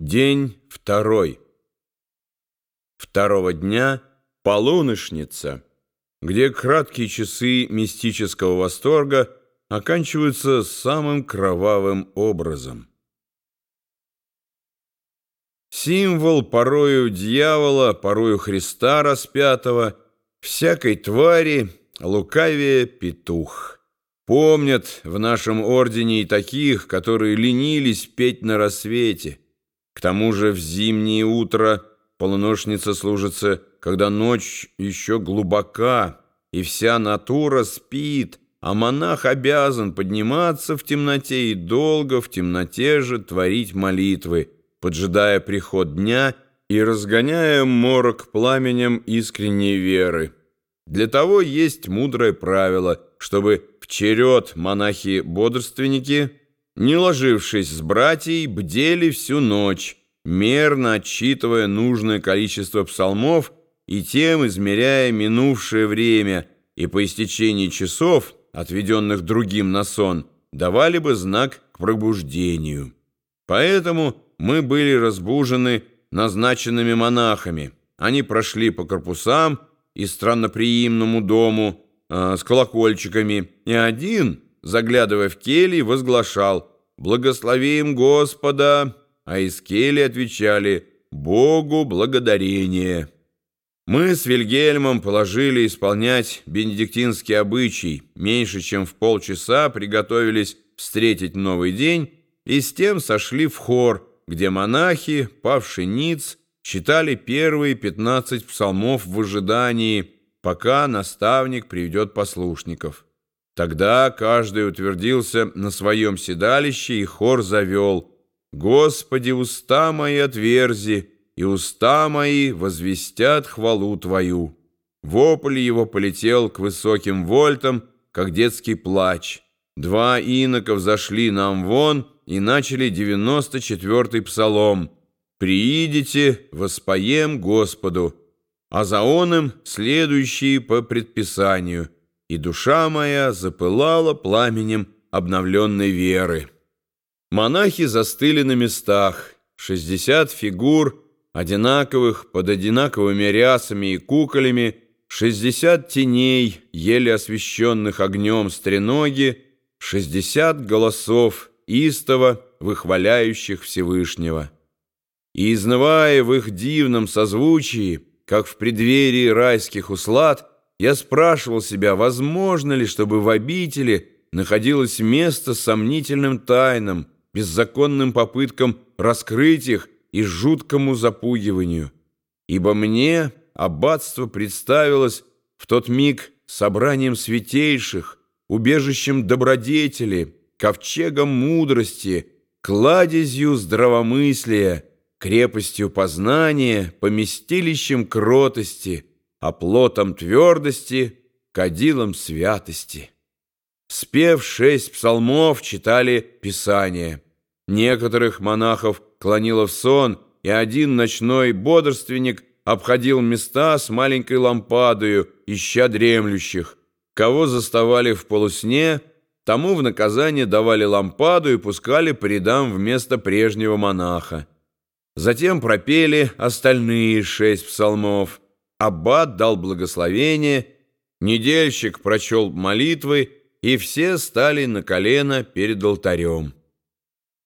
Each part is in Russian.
День второй. Второго дня полуношница, где краткие часы мистического восторга оканчиваются самым кровавым образом. Символ порою дьявола, порою Христа распятого, всякой твари, лукавее петух. Помнят в нашем ордене и таких, которые ленились петь на рассвете, к тому же в зимнее утро полуношница служится, когда ночь еще глубока, и вся натура спит, а монах обязан подниматься в темноте и долго в темноте же творить молитвы, поджидая приход дня и разгоняя морок пламенем искренней веры. Для того есть мудрое правило, чтобы в черед монахи-бодрственники – не ложившись с братьей, бдели всю ночь, мерно отчитывая нужное количество псалмов и тем измеряя минувшее время, и по истечении часов, отведенных другим на сон, давали бы знак к пробуждению. Поэтому мы были разбужены назначенными монахами. Они прошли по корпусам и странноприимному дому э, с колокольчиками, и один, заглядывая в кельи, возглашал «Благословим Господа!» А из кели отвечали «Богу благодарение». Мы с Вильгельмом положили исполнять бенедиктинский обычай. Меньше чем в полчаса приготовились встретить новый день и с тем сошли в хор, где монахи, павший ниц, читали первые пятнадцать псалмов в ожидании, пока наставник приведет послушников. Тогда каждый утвердился на своем седалище, и хор завел «Господи, уста мои отверзи, и уста мои возвестят хвалу Твою». Вопль его полетел к высоким вольтам, как детский плач. Два инока взошли нам вон и начали девяносто четвертый псалом «Приидите, воспоем Господу», а за оным следующие по предписанию – и душа моя запылала пламенем обновленной веры. Монахи застыли на местах, шестьдесят фигур, одинаковых, под одинаковыми рясами и куколями, шестьдесят теней, еле освещенных огнем стреноги, шестьдесят голосов, истово выхваляющих Всевышнего. И, изнывая в их дивном созвучии, как в преддверии райских услад, я спрашивал себя, возможно ли, чтобы в обители находилось место сомнительным тайнам, беззаконным попыткам раскрыть их и жуткому запугиванию. Ибо мне аббатство представилось в тот миг собранием святейших, убежищем добродетели, ковчегом мудрости, кладезью здравомыслия, крепостью познания, поместилищем кротости — оплотом твердости, кадилом святости. Спев шесть псалмов, читали Писание. Некоторых монахов клонило в сон, и один ночной бодрственник обходил места с маленькой лампадою, ища дремлющих. Кого заставали в полусне, тому в наказание давали лампаду и пускали по рядам вместо прежнего монаха. Затем пропели остальные шесть псалмов. Аббат дал благословение, недельщик прочел молитвы, и все стали на колено перед алтарем.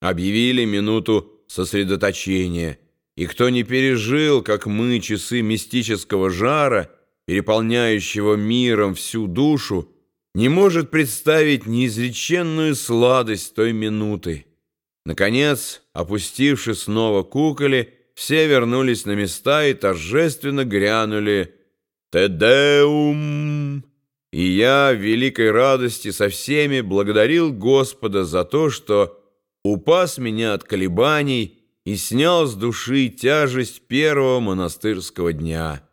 Объявили минуту сосредоточения, и кто не пережил, как мы, часы мистического жара, переполняющего миром всю душу, не может представить неизреченную сладость той минуты. Наконец, опустивши снова куколи, все вернулись на места и торжественно грянули «Тедеум!». И я в великой радости со всеми благодарил Господа за то, что упас меня от колебаний и снял с души тяжесть первого монастырского дня.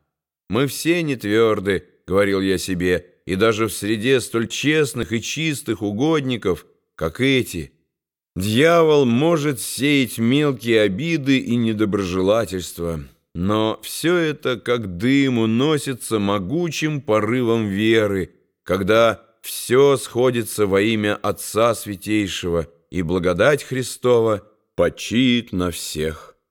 «Мы все не тверды», — говорил я себе, «и даже в среде столь честных и чистых угодников, как эти». Дьявол может сеять мелкие обиды и недоброжелательства, но все это как дым уносится могучим порывом веры, когда все сходится во имя Отца Святейшего, и благодать Христова почиет на всех.